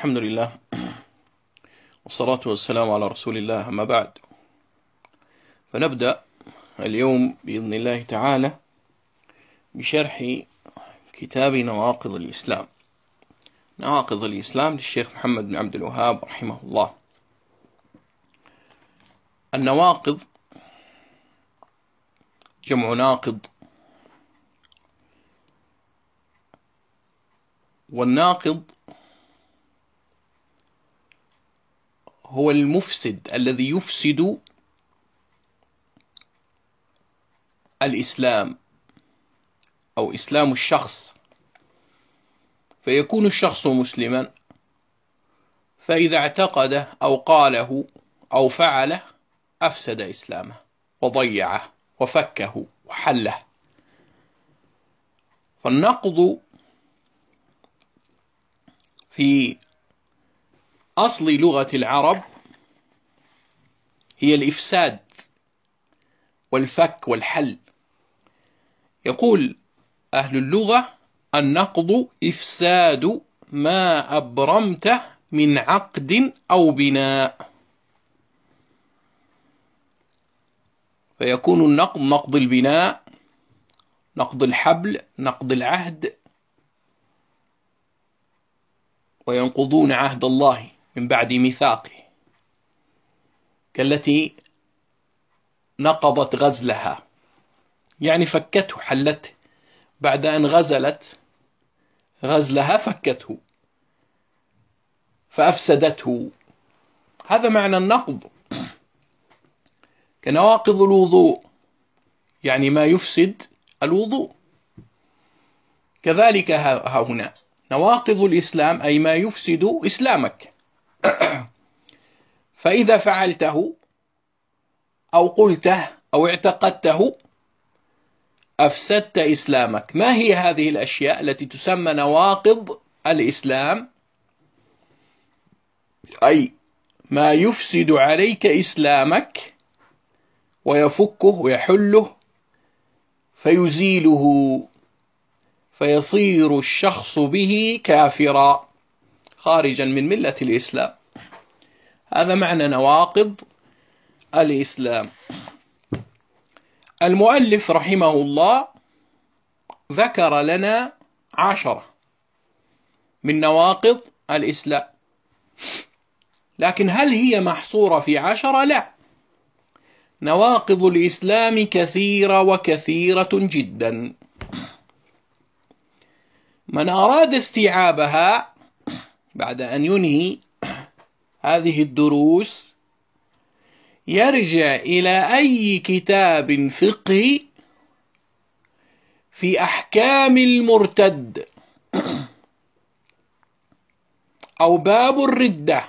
الحمد لله والصلاة والسلام على رسول الله أما بعد. فنبدأ اليوم بإذن الله تعالى بشرح كتاب نواقض الإسلام. نواقض الإسلام للشيخ محمد بن عبد الوهاب رحمه الله. النواقض جمع ناقض والناقض هو المفسد الذي يفسد الإسلام أو إسلام الشخص. فيكون الشخص مسلما فإذا اعتقده أو قاله أو فعله أفسد إسلامه وضيعه وفكه وحله. فالنقض في أصل لغة العرب هي الإفساد والفك والحل. يقول أهل اللغة النقض إفساد ما أبرمته من عقد أو بناء. فيكون النقض نقض البناء نقض الحبل نقض العهد. وينقضون عهد الله. من بعد ميثاقه كالتي نقضت غزلها. يعني فكته حلته. بعد أن غزلت غزلها فكته. فأفسدته. هذا معنى النقض. كنواقض الوضوء يعني ما يفسد الوضوء. كذلك ها هنا. نواقض الإسلام أي ما يفسد إسلامك. فإذا فعلته أو قلته أو اعتقدته أفسدت إسلامك. ما هي هذه الأشياء التي تسمى نواقض الإسلام؟ أي ما يفسد عليك إسلامك ويفكه ويحله فيزيله فيصير الشخص به كافرا خارجا من ملة الإسلام. هذا معنى نواقض الإسلام. المؤلف رحمه الله ذكر لنا عشرة من نواقض الإسلام. لكن هل هي محصورة في عشرة؟ لا. نواقض الإسلام كثيرة وكثيرة جدا. من أراد استيعابها بعد أن ينهي هذه الدروس يرجع إلى أي كتاب فقهي في أحكام المرتد. أو باب الردة.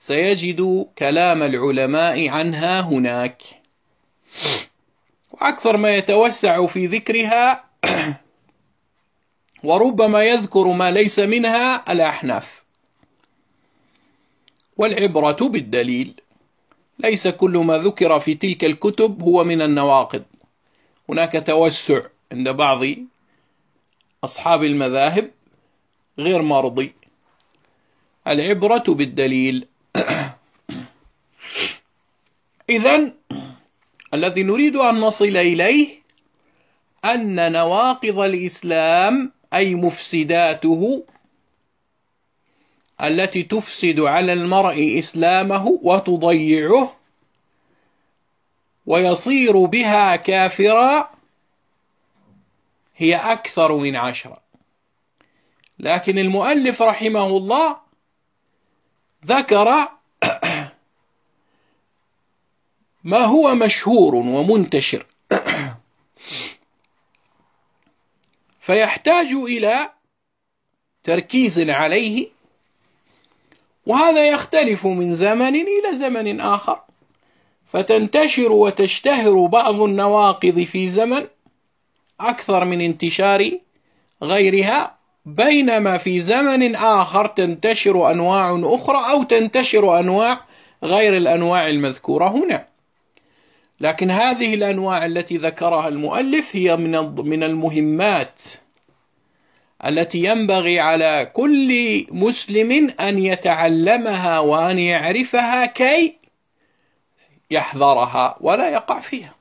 سيجد كلام العلماء عنها هناك. وأكثر ما يتوسع في ذكرها وربما يذكر ما ليس منها الأحناف. والعبرة بالدليل. ليس كل ما ذكر في تلك الكتب هو من النواقض. هناك توسع عند بعض أصحاب المذاهب غير مرضي. العبرة بالدليل. إذا الذي نريد أن نصل إليه أن نواقض الإسلام أي مفسداته التي تفسد على المرء إسلامه وتضيعه ويصير بها كافرا هي أكثر من عشرة. لكن المؤلف رحمه الله ذكر ما هو مشهور ومنتشر. فيحتاج إلى تركيز عليه وهذا يختلف من زمن إلى زمن آخر. فتنتشر وتشتهر بعض النواقض في زمن أكثر من انتشار غيرها بينما في زمن آخر تنتشر أنواع أخرى أو تنتشر أنواع غير الأنواع المذكورة هنا. لكن هذه الأنواع التي ذكرها المؤلف هي من المهمات التي ينبغي على كل مسلم أن يتعلمها وأن يعرفها كي يحذرها ولا يقع فيها.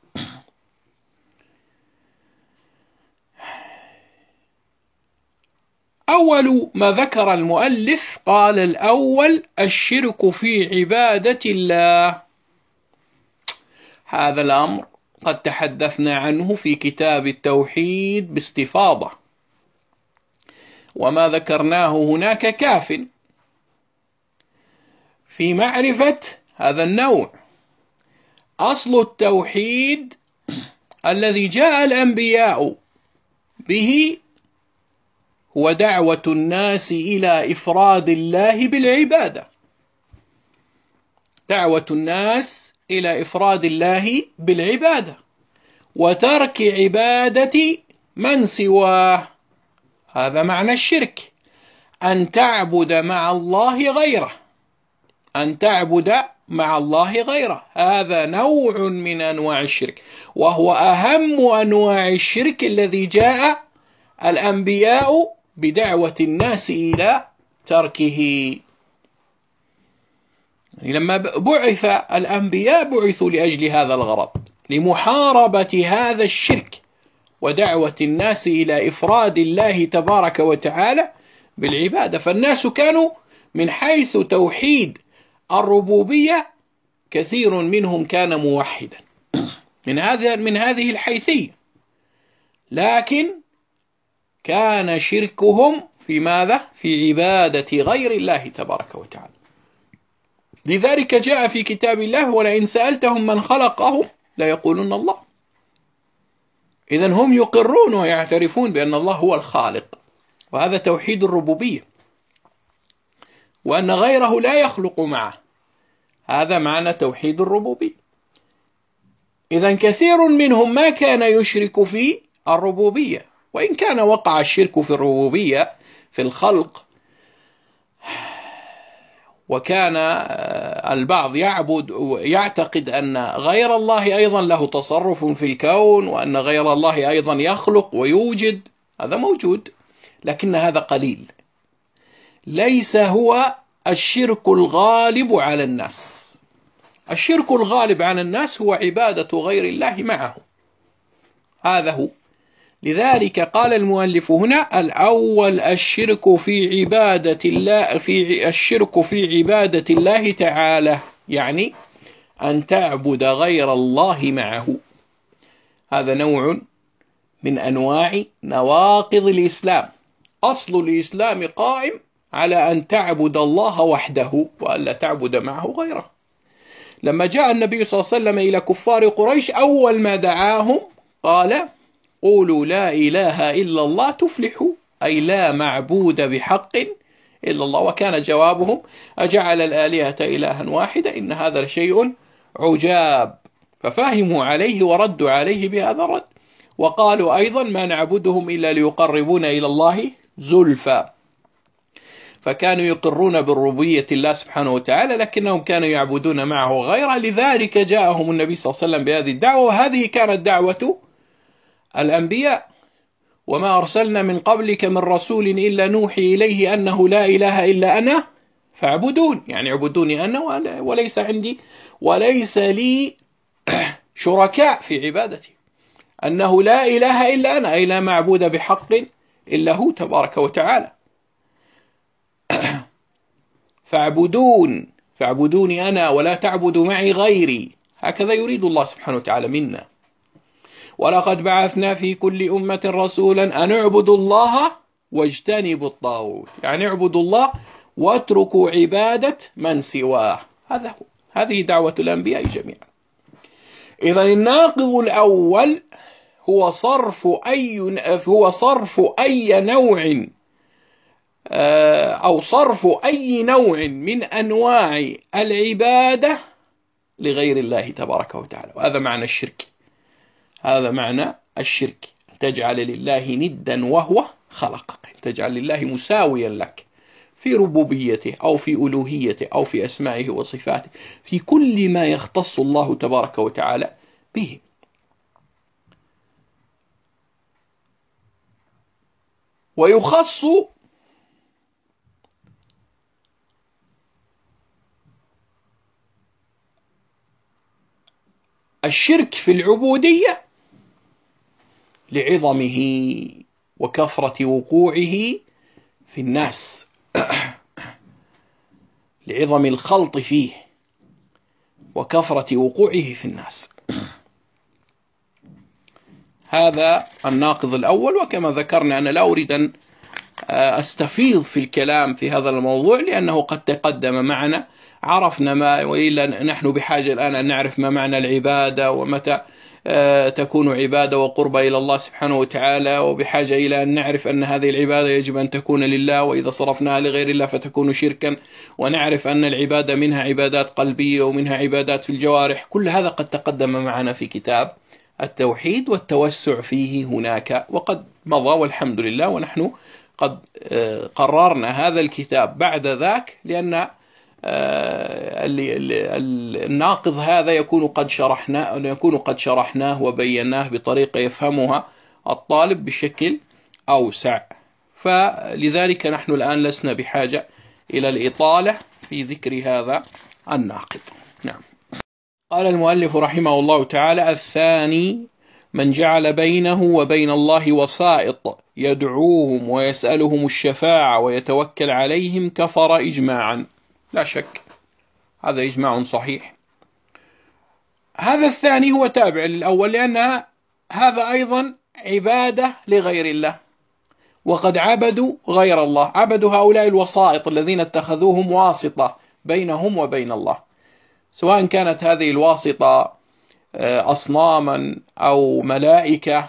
أول ما ذكر المؤلف قال الأول الشرك في عبادة الله. هذا الأمر قد تحدثنا عنه في كتاب التوحيد باستفاضة. وما ذكرناه هناك كاف. في معرفة هذا النوع. أصل التوحيد الذي جاء الأنبياء به هو دعوة الناس إلى إفراد الله بالعبادة. دعوة الناس إلى إفراد الله بالعبادة. وترك عبادة من سواه. هذا معنى الشرك. أن تعبد مع الله غيره. أن تعبد مع الله غيره. هذا نوع من أنواع الشرك. وهو أهم أنواع الشرك الذي جاء الأنبياء بدعوة الناس إلى تركه. يعني لما بعث الأنبياء بعثوا لأجل هذا الغرض لمحاربة هذا الشرك. ودعوة الناس إلى إفراد الله تبارك وتعالى بالعبادة. فالناس كانوا من حيث توحيد الربوبية كثير منهم كان موحدا. من هذا من هذه الحيثية. لكن كان شركهم في ماذا؟ في عبادة غير الله تبارك وتعالى. لذلك جاء في كتاب الله ولئن سألتهم من خلقهم ليقولون الله. إذا هم يقرون ويعترفون بأن الله هو الخالق وهذا توحيد الربوبية وأن غيره لا يخلق معه هذا معنى توحيد الربوبية. إذا كثير منهم ما كان يشرك في الربوبية وإن كان وقع الشرك في الربوبية في الخلق وكان آه، البعض يعبد ويعتقد أن غير الله أيضا له تصرف في الكون وأن غير الله أيضا يخلق ويوجد. هذا موجود لكن هذا قليل. ليس هو الشرك الغالب على الناس. الشرك الغالب على الناس هو عبادة غير الله معه. هذا هو. لذلك قال المؤلف هنا الأول الشرك في عبادة الله في الشرك في عبادة الله تعالى يعني أن تعبد غير الله معه. هذا نوع من أنواع نواقض الإسلام. أصل الإسلام قائم على أن تعبد الله وحده وألا تعبد معه غيره. لما جاء النبي صلى الله عليه وسلم إلى كفار قريش أول ما دعاهم قال قولوا لا إله إلا الله تفلحوا. أي لا معبود بحق إلا الله. وكان جوابهم أجعل الآلهة إلها واحدة إن هذا شيء عجاب. ففهموا عليه وردوا عليه بهذا الرد. وقالوا أيضا ما نعبدهم إلا ليقربون إلى الله زلفى. فكانوا يقرون بالربوبية الله سبحانه وتعالى لكنهم كانوا يعبدون معه غيره. لذلك جاءهم النبي صلى الله عليه وسلم بهذه الدعوة وهذه كانت دعوة الأنبياء وما أرسلنا من قبلك من رسول إلا نوحي إليه أنه لا إله إلا أنا فاعبدون. يعني اعبدوني أنا وليس عندي وليس لي شركاء في عبادتي. أنه لا إله إلا أنا أي لا معبود بحق إلا هو تبارك وتعالى. فاعبدون. فاعبدوني أنا ولا تعبدوا معي غيري. هكذا يريد الله سبحانه وتعالى منا. ولقد بعثنا في كل أمة رسولا أن اعبدوا الله واجتنبوا الطاغوت. يعني اعبدوا الله واتركوا عبادة من سواه. هذا هو. هذه دعوة الأنبياء جميعا. إذا الناقض الأول هو صرف أي هو صرف أي نوع آه، أو صرف أي نوع من أنواع العبادة لغير الله تبارك وتعالى. وهذا معنى الشرك. هذا معنى الشرك. تجعل لله ندا وهو خلقك. تجعل لله مساويا لك في ربوبيته أو في ألوهيته أو في أسمائه وصفاته في كل ما يختص الله تبارك وتعالى به. ويخص الشرك في العبودية لعظمه وكثرة وقوعه في الناس لعظم الخلط فيه وكثرة وقوعه في الناس. هذا الناقض الأول وكما ذكرنا أنا لا أريد أن أستفيض في الكلام في هذا الموضوع لأنه قد تقدم معنا. عرفنا ما وإلا نحن بحاجة الآن أن نعرف ما معنى العبادة ومتى آه، تكون عبادة وقربة إلى الله سبحانه وتعالى وبحاجة إلى أن نعرف أن هذه العبادة يجب أن تكون لله وإذا صرفناها لغير الله فتكون شركا. ونعرف أن العبادة منها عبادات قلبية ومنها عبادات في الجوارح. كل هذا قد تقدم معنا في كتاب التوحيد والتوسع فيه هناك وقد مضى والحمد لله ونحن قد آه، قررنا هذا الكتاب بعد ذاك لأن آه، الناقض هذا يكون قد شرحناه يكون قد شرحناه وبيناه بطريقة يفهمها الطالب بشكل أوسع. فلذلك نحن الآن لسنا بحاجة إلى الإطالة في ذكر هذا الناقض. نعم. قال المؤلف رحمه الله تعالى الثاني من جعل بينه وبين الله وسائط يدعوهم ويسألهم الشفاعة ويتوكل عليهم كفر إجماعا. لا شك. هذا إجماع صحيح. هذا الثاني هو تابع للأول لأن هذا أيضا عبادة لغير الله. وقد عبدوا غير الله. عبدوا هؤلاء الوسائط الذين اتخذوهم واسطة بينهم وبين الله. سواء كانت هذه الواسطة آه، أصناما أو ملائكة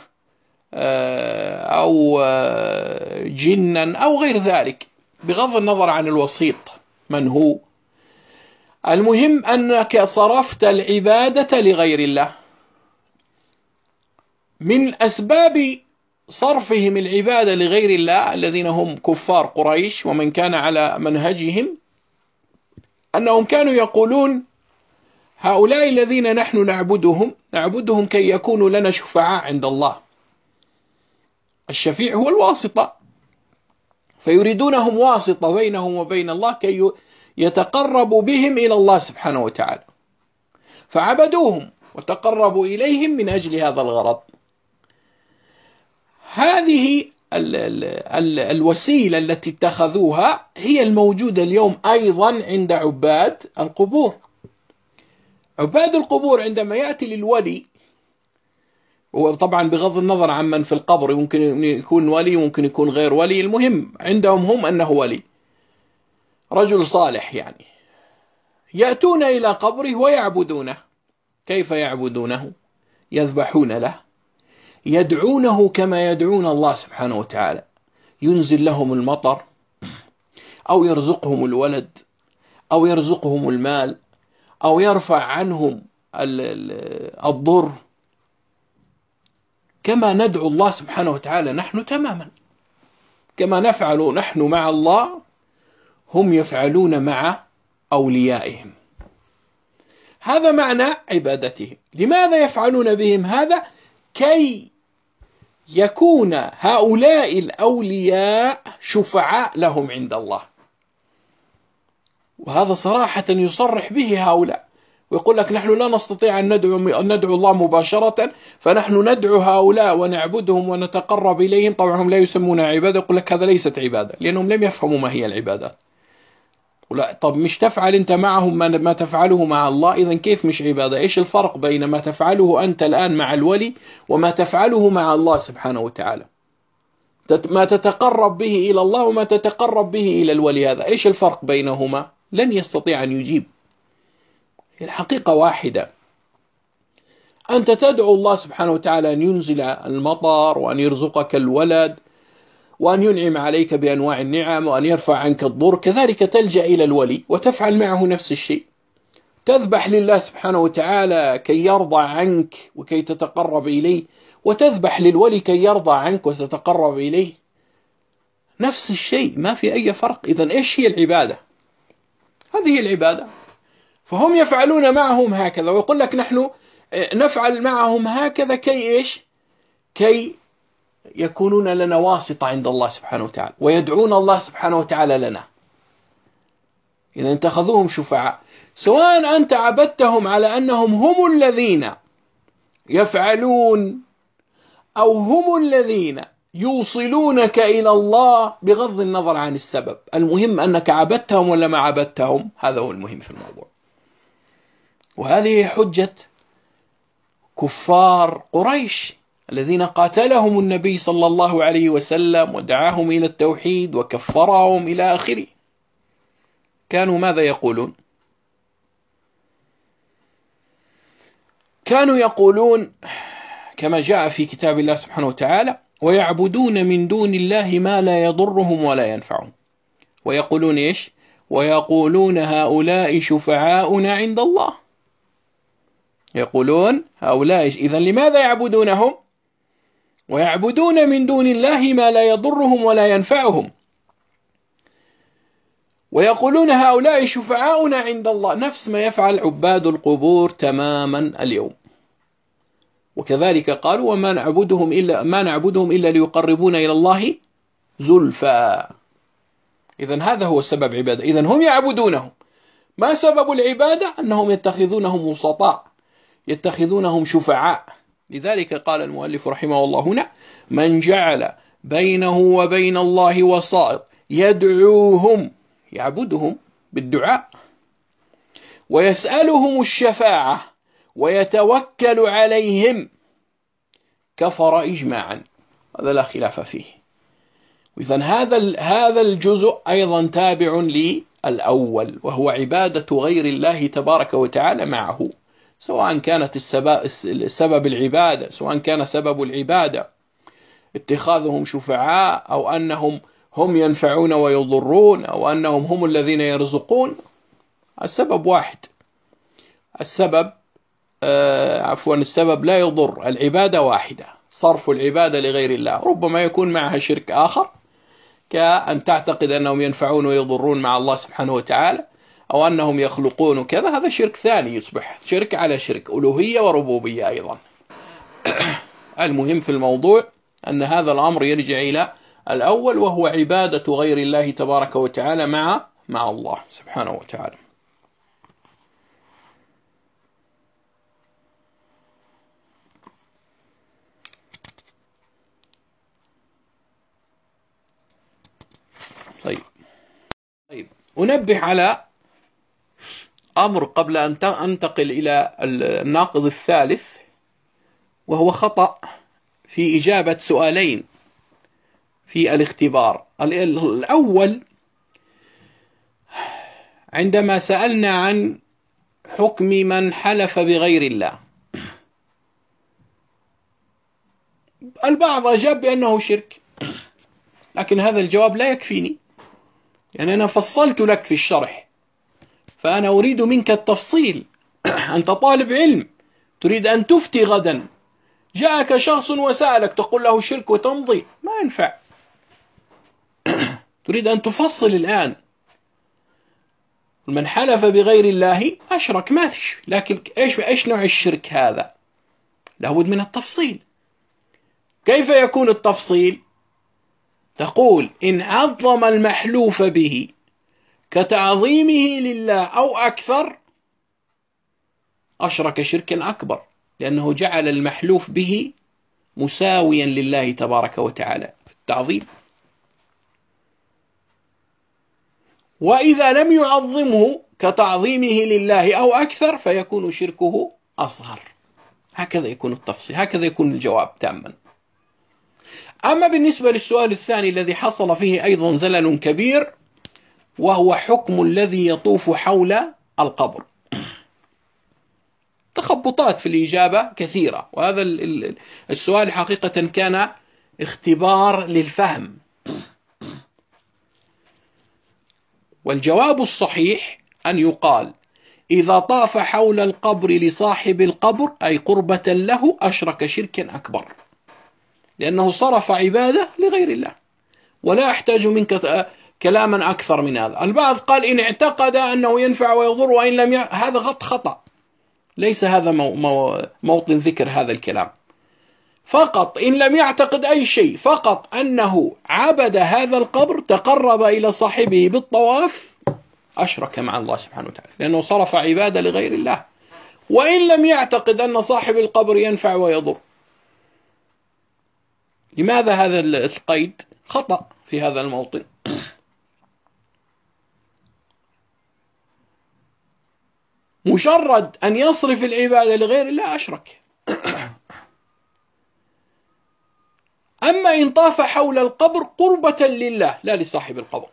آه، أو آه، جنا أو غير ذلك بغض النظر عن الوسيط. من هو؟ المهم أنك صرفت العبادة لغير الله. من أسباب صرفهم العبادة لغير الله الذين هم كفار قريش ومن كان على منهجهم أنهم كانوا يقولون هؤلاء الذين نحن نعبدهم نعبدهم كي يكونوا لنا شفعاء عند الله. الشفيع هو الواسطة. فيريدونهم واسطة بينهم وبين الله كي يتقربوا بهم إلى الله سبحانه وتعالى. فعبدوهم وتقربوا إليهم من أجل هذا الغرض. هذه ال ال ال الوسيلة التي اتخذوها هي الموجودة اليوم أيضا عند عباد القبور. عباد القبور عندما يأتي للولي وطبعا بغض النظر عن من في القبر ممكن يكون ولي ممكن يكون غير ولي. المهم عندهم هم أنه ولي. رجل صالح يعني. يأتون إلى قبره ويعبدونه. كيف يعبدونه؟ يذبحون له. يدعونه كما يدعون الله سبحانه وتعالى. ينزل لهم المطر أو يرزقهم الولد أو يرزقهم المال أو يرفع عنهم الضر. كما ندعو الله سبحانه وتعالى نحن تماما. كما نفعل نحن مع الله هم يفعلون مع أوليائهم. هذا معنى عبادتهم. لماذا يفعلون بهم هذا؟ كي يكون هؤلاء الأولياء شفعاء لهم عند الله. وهذا صراحة يصرح به هؤلاء. ويقول لك نحن لا نستطيع أن ندعو, ندعو الله مباشرة فنحن ندعو هؤلاء ونعبدهم ونتقرب إليهم. طبعا هم لا يسمون عبادة يقول لك هذا ليست عبادة لأنهم لم يفهموا ما هي العبادات لا طب مش تفعل أنت معهم ما تفعله مع الله؟ إذا كيف مش عبادة؟ إيش الفرق بين ما تفعله أنت الآن مع الولي وما تفعله مع الله سبحانه وتعالى؟ ما تتقرب به إلى الله وما تتقرب به إلى الولي هذا. إيش الفرق بينهما؟ لن يستطيع أن يجيب. الحقيقة واحدة. أنت تدعو الله سبحانه وتعالى أن ينزل المطر وأن يرزقك الولد وأن ينعم عليك بأنواع النعم وأن يرفع عنك الضر كذلك تلجأ إلى الولي وتفعل معه نفس الشيء. تذبح لله سبحانه وتعالى كي يرضى عنك وكي تتقرب إليه وتذبح للولي كي يرضى عنك وتتقرب إليه. نفس الشيء ما في أي فرق. إذا إيش هي العبادة؟ هذه العبادة. فهم يفعلون معهم هكذا ويقول لك نحن آه، نفعل معهم هكذا كي إيش؟ كي يكونون لنا واسطة عند الله سبحانه وتعالى ويدعون الله سبحانه وتعالى لنا. إذا اتخذوهم شفعاء. سواء أنت عبدتهم على أنهم هم الذين يفعلون أو هم الذين يوصلونك إلى الله بغض النظر عن السبب. المهم أنك عبدتهم ولا ما عبدتهم؟ هذا هو المهم في الموضوع. وهذه حجة كفار قريش الذين قاتلهم النبي صلى الله عليه وسلم ودعاهم إلى التوحيد وكفرهم إلى آخره. كانوا ماذا يقولون؟ كانوا يقولون كما جاء في كتاب الله سبحانه وتعالى ويعبدون من دون الله ما لا يضرهم ولا ينفعهم ويقولون إيش؟ ويقولون هؤلاء شفعاؤنا عند الله يقولون هؤلاء إذا لماذا يعبدونهم؟ ويعبدون من دون الله ما لا يضرهم ولا ينفعهم. ويقولون هؤلاء شفعاؤنا عند الله. نفس ما يفعل عباد القبور تماما اليوم. وكذلك قالوا وما نعبدهم إلا ما نعبدهم إلا ليقربونا إلى الله زلفى. إذا هذا هو سبب عبادة. إذا هم يعبدونهم. ما سبب العبادة؟ أنهم يتخذونهم وسطاء. يتخذونهم شفعاء. لذلك قال المؤلف رحمه الله هنا من جعل بينه وبين الله وسائط يدعوهم يعبدهم بالدعاء ويسألهم الشفاعة ويتوكل عليهم كفر إجماعا. هذا لا خلاف فيه. إذا هذا هذا الجزء أيضا تابع للأول وهو عبادة غير الله تبارك وتعالى معه. سواء كانت السبب, العبادة سواء كان سبب العبادة. اتخاذهم شفعاء أو أنهم هم ينفعون ويضرون أو أنهم هم الذين يرزقون. السبب واحد. السبب آه عفوا السبب لا يضر. العبادة واحدة. صرف العبادة لغير الله. ربما يكون معها شرك آخر كأن تعتقد أنهم ينفعون ويضرون مع الله سبحانه وتعالى. أو أنهم يخلقون وكذا هذا شرك ثاني يصبح. شرك على شرك ألوهية وربوبية أيضا. المهم في الموضوع أن هذا الأمر يرجع إلى الأول وهو عبادة غير الله تبارك وتعالى مع مع الله سبحانه وتعالى. طيب. طيب. أنبه على أمر قبل أن أنتقل إلى الناقض الثالث وهو خطأ في إجابة سؤالين في الاختبار. الأول عندما سألنا عن حكم من حلف بغير الله. البعض أجاب بأنه شرك لكن هذا الجواب لا يكفيني. يعني أنا فصلت لك في الشرح. فأنا أريد منك التفصيل. أنت طالب علم. تريد أن تفتي غدا. جاءك شخص وسألك تقول له شرك وتمضي. ما ينفع. تريد أن تفصل الآن. من حلف بغير الله أشرك. ما فيش لكن إيش إيش نوع الشرك هذا؟ لابد من التفصيل. كيف يكون التفصيل؟ تقول إن عظم المحلوف به. كتعظيمه لله أو أكثر أشرك شركا أكبر لأنه جعل المحلوف به مساويا لله تبارك وتعالى في التعظيم. وإذا لم يعظمه كتعظيمه لله أو أكثر فيكون شركه أصغر. هكذا يكون التفصيل هكذا يكون الجواب تاما. أما بالنسبة للسؤال الثاني الذي حصل فيه أيضا زلل كبير وهو حكم الذي يطوف حول القبر. تخبطات في الإجابة كثيرة وهذا السؤال حقيقة كان اختبار للفهم. والجواب الصحيح أن يقال إذا طاف حول القبر لصاحب القبر أي قربة له أشرك شركا أكبر. لأنه صرف عبادة لغير الله. ولا يحتاج منك كلاما أكثر من هذا. البعض قال إن اعتقد أنه ينفع ويضر وإن لم ي... هذا غط خطأ. ليس هذا مو... مو... موطن ذكر هذا الكلام. فقط إن لم يعتقد أي شيء فقط أنه عبد هذا القبر تقرب إلى صاحبه بالطواف أشرك مع الله سبحانه وتعالى. لأنه صرف عبادة لغير الله. وإن لم يعتقد أن صاحب القبر ينفع ويضر. لماذا هذا القيد؟ خطأ في هذا الموطن. مجرد أن يصرف العبادة لغير الله أشرك. أما إن طاف حول القبر قربة لله لا لصاحب القبر.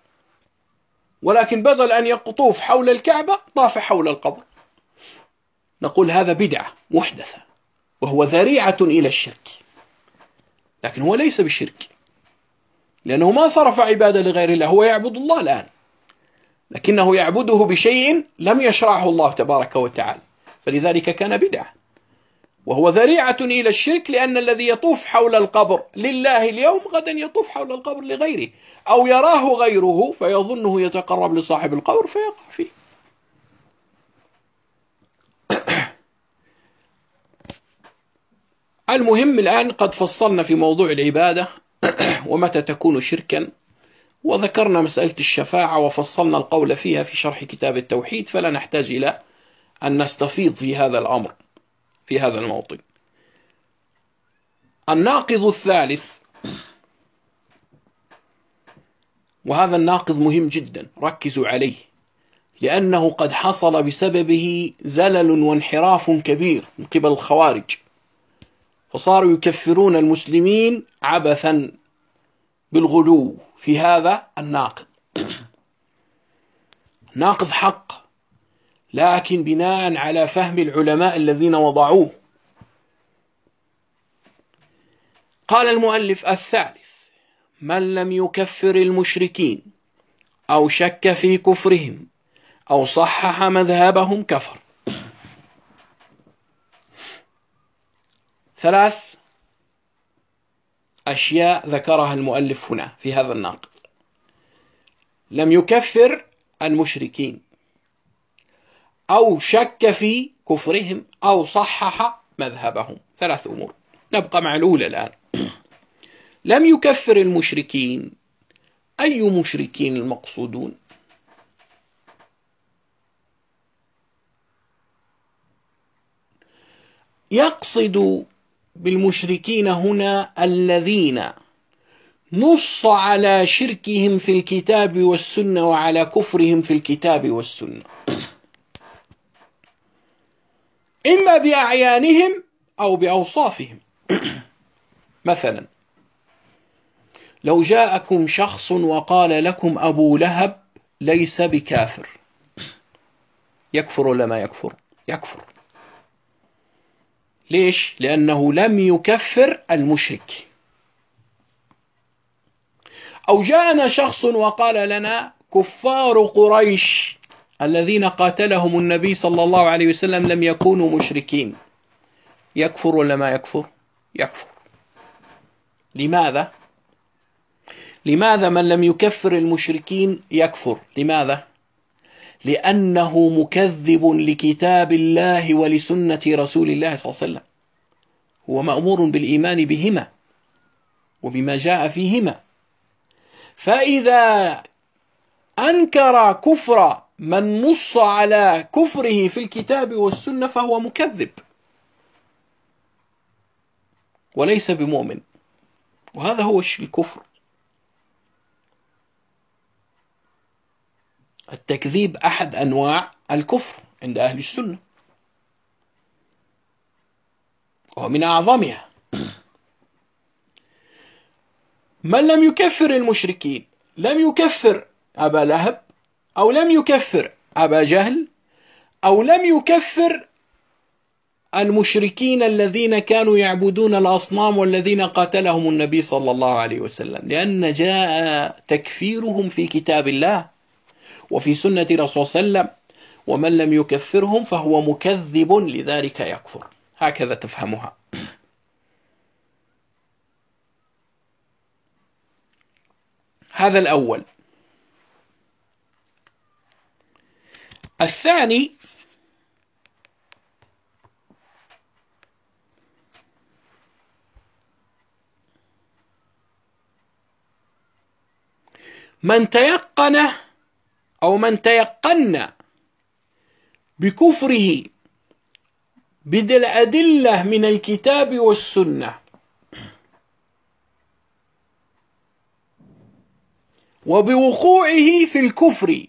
ولكن بدل أن يطوف حول الكعبة طاف حول القبر. نقول هذا بدعة محدثة وهو ذريعة إلى الشرك. لكن هو ليس بالشرك لأنه ما صرف عبادة لغير الله هو يعبد الله الآن. لكنه يعبده بشيء لم يشرعه الله تبارك وتعالى. فلذلك كان بدعة. وهو ذريعة إلى الشرك لأن الذي يطوف حول القبر لله اليوم غدا يطوف حول القبر لغيره. أو يراه غيره فيظنه يتقرب لصاحب القبر فيقع فيه. المهم الآن قد فصلنا في موضوع العبادة. ومتى تكون شركا؟ وذكرنا مسألة الشفاعة وفصلنا القول فيها في شرح كتاب التوحيد فلا نحتاج إلى أن نستفيض في هذا الأمر في هذا الموطن. الناقض الثالث وهذا الناقض مهم جدا ركزوا عليه لأنه قد حصل بسببه زلل وانحراف كبير من قبل الخوارج فصاروا يكفرون المسلمين عبثا بالغلو في هذا الناقض. ناقض حق لكن بناء على فهم العلماء الذين وضعوه. قال المؤلف الثالث من لم يكفر المشركين أو شك في كفرهم أو صحح مذهبهم كفر. ثلاث أشياء ذكرها المؤلف هنا في هذا الناقض لم يكفر المشركين. أو شك في كفرهم أو صحح مذهبهم. ثلاث أمور. نبقى مع الأولى الآن. لم يكفر المشركين. أي مشركين المقصودون؟ يقصد بالمشركين هنا الذين نص على شركهم في الكتاب والسنة وعلى كفرهم في الكتاب والسنة. إما بأعيانهم أو بأوصافهم. مثلا لو جاءكم شخص وقال لكم أبو لهب ليس بكافر. يكفر ولا ما يكفر؟ يكفر. ليش؟ لأنه لم يكفر المشرك. أو جاءنا شخص وقال لنا كفار قريش الذين قاتلهم النبي صلى الله عليه وسلم لم يكونوا مشركين. يكفر ولا ما يكفر؟ يكفر. لماذا؟ لماذا من لم يكفر المشركين يكفر؟ لماذا؟ لأنه مكذب لكتاب الله ولسنة رسول الله صلى الله عليه وسلم. هو مأمور بالإيمان بهما وبما جاء فيهما. فإذا أنكر كفر من نص على كفره في الكتاب والسنة فهو مكذب. وليس بمؤمن. وهذا هو الكفر. التكذيب أحد أنواع الكفر عند أهل السنة. ومن أعظمها. من لم يكفر المشركين لم يكفر أبا لهب أو لم يكفر أبا جهل أو لم يكفر المشركين الذين كانوا يعبدون الأصنام والذين قاتلهم النبي صلى الله عليه وسلم لأن جاء تكفيرهم في كتاب الله. وفي سنة رسول الله صلى الله عليه وسلم ومن لم يكفرهم فهو مكذب لذلك يكفر. هكذا تفهمها. هذا الأول. الثاني من تيقن أو من تيقن بكفره بالأدلة من الكتاب والسنة. وبوقوعه في الكفر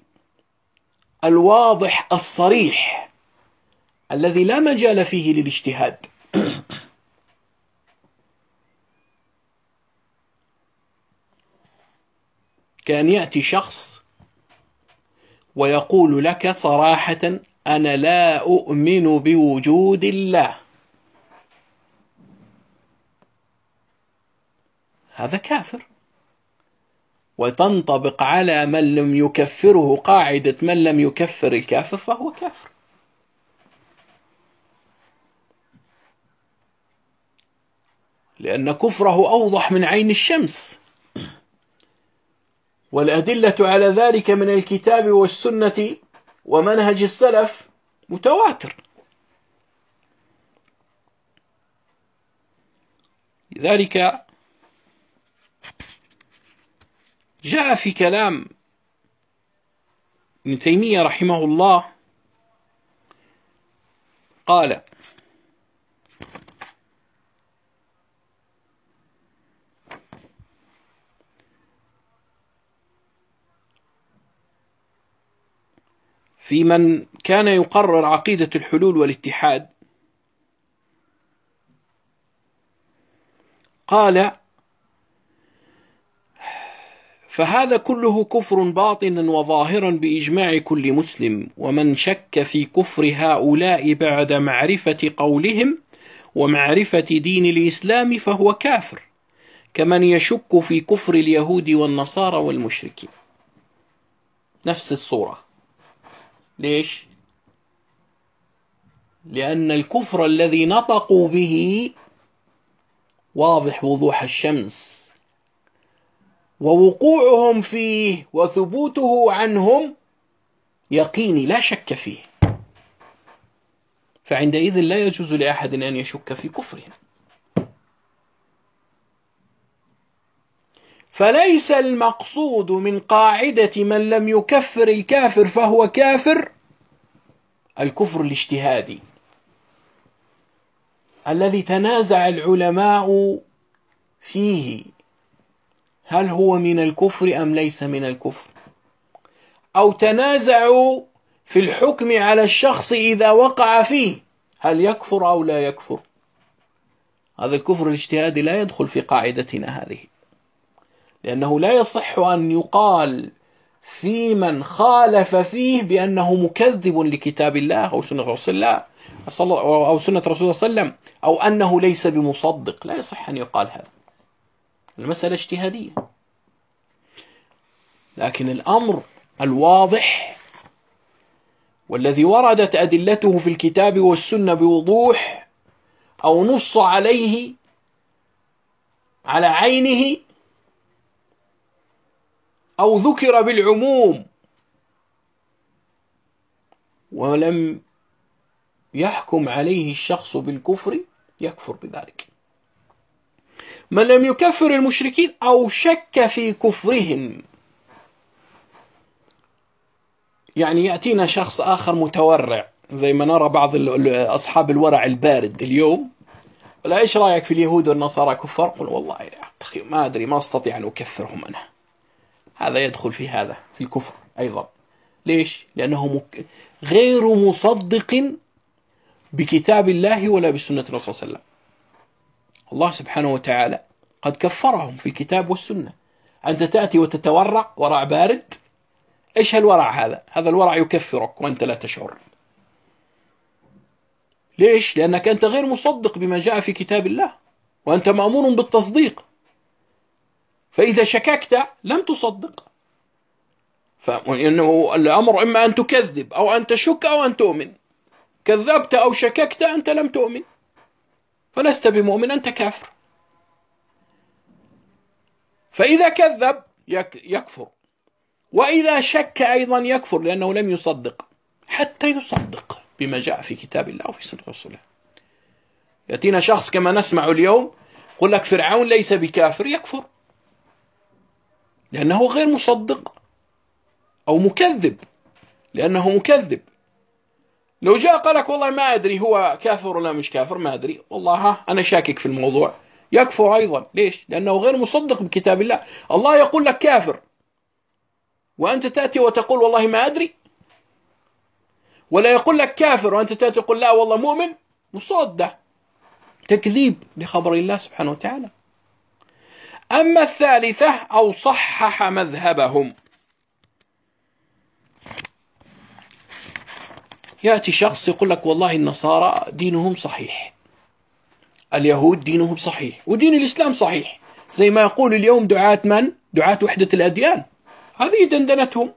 الواضح الصريح الذي لا مجال فيه للاجتهاد. كان يأتي شخص ويقول لك صراحة أنا لا أؤمن بوجود الله. هذا كافر. وتنطبق على من لم يكفره قاعدة من لم يكفر الكافر فهو كافر. لأن كفره أوضح من عين الشمس. والأدلة على ذلك من الكتاب والسنة ومنهج السلف متواتر. لذلك جاء في كلام ابن تيمية رحمه الله قال في من كان يقرر عقيدة الحلول والاتحاد. قال فهذا كله كفر باطن وظاهرا بإجماع كل مسلم ومن شك في كفر هؤلاء بعد معرفة قولهم ومعرفة دين الإسلام فهو كافر كمن يشك في كفر اليهود والنصارى والمشركين. نفس الصورة. ليش؟ لأن الكفر الذي نطقوا به واضح وضوح الشمس ووقوعهم فيه وثبوته عنهم يقيني لا شك فيه فعندئذ لا يجوز لأحد أن يشك في كفرهم فليس المقصود من قاعدة من لم يكفر الكافر فهو كافر؟ الكفر الاجتهادي الذي تنازع العلماء فيه هل هو من الكفر أم ليس من الكفر؟ أو تنازعوا في الحكم على الشخص إذا وقع فيه هل يكفر أو لا يكفر؟ هذا الكفر الاجتهادي لا يدخل في قاعدتنا هذه. لأنه لا يصح أن يقال في من خالف فيه بأنه مكذب لكتاب الله أو سنة رسول الله أو سنة رسول الله صلى الله عليه وسلم أو أنه ليس بمصدق. لا يصح أن يقال هذا. المسألة اجتهادية. لكن الأمر الواضح والذي وردت أدلته في الكتاب والسنة بوضوح أو نص عليه على عينه أو ذكر بالعموم. ولم يحكم عليه الشخص بالكفر يكفر بذلك. من لم يكفر المشركين أو شك في كفرهم يعني يأتينا شخص آخر متورع زي ما نرى بعض أصحاب الورع البارد اليوم. لا إيش رأيك في اليهود والنصارى كفار؟ قل والله يا أخي ما أدري ما أستطيع أن أكفرهم أنا. هذا يدخل في هذا في الكفر أيضا. ليش؟ لأنه مك... غير مصدق بكتاب الله ولا بسنة الرسول صلى الله عليه وسلم. الله سبحانه وتعالى قد كفرهم في الكتاب والسنة. أنت تأتي وتتورع ورع بارد إيش هالورع هذا؟ هذا الورع يكفرك وأنت لا تشعر. ليش؟ لأنك أنت غير مصدق بما جاء في كتاب الله وأنت مأمور بالتصديق. فإذا شككت لم تصدق. فإنه الأمر إما أن تكذب أو أن تشك أو أن تؤمن. كذبت أو شككت أنت لم تؤمن. فلست بمؤمن أنت كافر. فإذا كذب يكفر. وإذا شك أيضا يكفر لأنه لم يصدق. حتى يصدق بما جاء في كتاب الله وفي سنة رسوله. يأتينا شخص كما نسمع اليوم يقول لك فرعون ليس بكافر يكفر. لأنه غير مصدق أو مكذب. لأنه مكذب. لو جاء قال لك والله ما أدري هو كافر ولا مش كافر ما أدري. والله ها أنا شاكك في الموضوع. يكفر أيضا. ليش؟ لأنه غير مصدق بكتاب الله. الله يقول لك كافر. وأنت تأتي وتقول والله ما أدري. ولا يقول لك كافر وأنت تأتي تقول لا والله مؤمن. مصدق. تكذيب لخبر الله سبحانه وتعالى. أما الثالثة أو صحح مذهبهم. يأتي شخص يقول لك والله النصارى دينهم صحيح. اليهود دينهم صحيح. ودين الإسلام صحيح. زي ما يقول اليوم دعاة من؟ دعاة وحدة الأديان. هذه دندنتهم.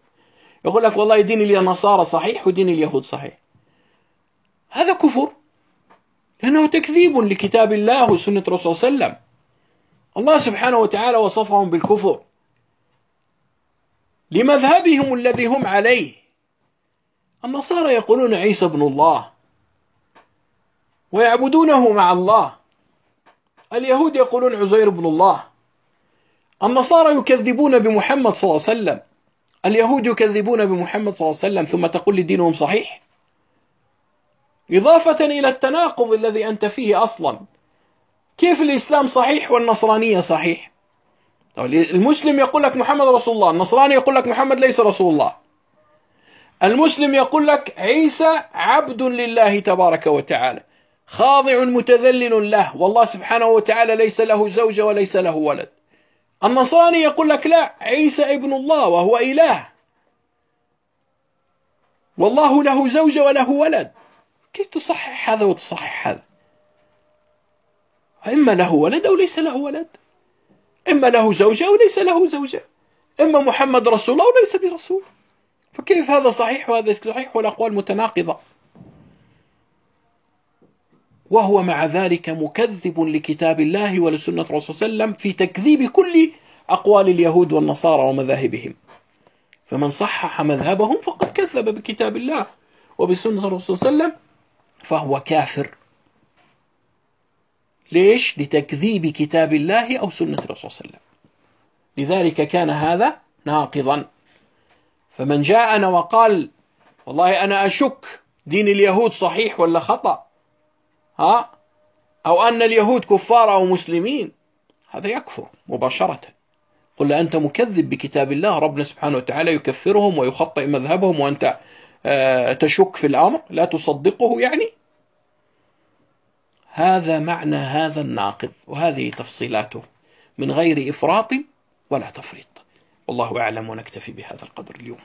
يقول لك والله دين النصارى صحيح ودين اليهود صحيح. هذا كفر. لأنه تكذيب لكتاب الله وسنة الرسول صلى الله عليه وسلم. الله سبحانه وتعالى وصفهم بالكفر لمذهبهم الذي هم عليه. النصارى يقولون عيسى ابن الله ويعبدونه مع الله. اليهود يقولون عزير ابن الله. النصارى يكذبون بمحمد صلى الله عليه وسلم. اليهود يكذبون بمحمد صلى الله عليه وسلم ثم تقول لي دينهم صحيح. إضافة إلى التناقض الذي أنت فيه أصلا. كيف الإسلام صحيح والنصرانية صحيح؟ المسلم يقول لك محمد رسول الله النصراني يقول لك محمد ليس رسول الله. المسلم يقول لك عيسى عبد لله تبارك وتعالى خاضع متذلل له والله سبحانه وتعالى ليس له زوجة وليس له ولد. النصراني يقول لك لا عيسى ابن الله وهو إله. والله له زوجة وله ولد. كيف تصحح هذا وتصحح هذا؟ إما له ولد أو ليس له ولد. إما له زوجة أو ليس له زوجة. إما محمد رسول أو ليس برسول. فكيف هذا صحيح وهذا صحيح والأقوال متناقضة؟ وهو مع ذلك مكذب لكتاب الله ولسنة الرسول صلى الله عليه وسلم في تكذيب كل أقوال اليهود والنصارى ومذاهبهم. فمن صحح مذهبهم فقد كذب بكتاب الله وبسنة الرسول صلى الله عليه وسلم فهو كافر. ليش؟ لتكذيب كتاب الله أو سنة الرسول صلى الله عليه وسلم. لذلك كان هذا ناقضا. فمن جاءنا وقال والله أنا أشك دين اليهود صحيح ولا خطأ؟ ها؟ أو أن اليهود كفار أو مسلمين؟ هذا يكفر مباشرة. قل أنت مكذب بكتاب الله ربنا سبحانه وتعالى يكفرهم ويخطئ مذهبهم وأنت آه، تشك في الأمر لا تصدقه يعني؟ هذا معنى هذا الناقض وهذه تفصيلاته من غير إفراط ولا تفريط. والله أعلم ونكتفي بهذا القدر اليوم.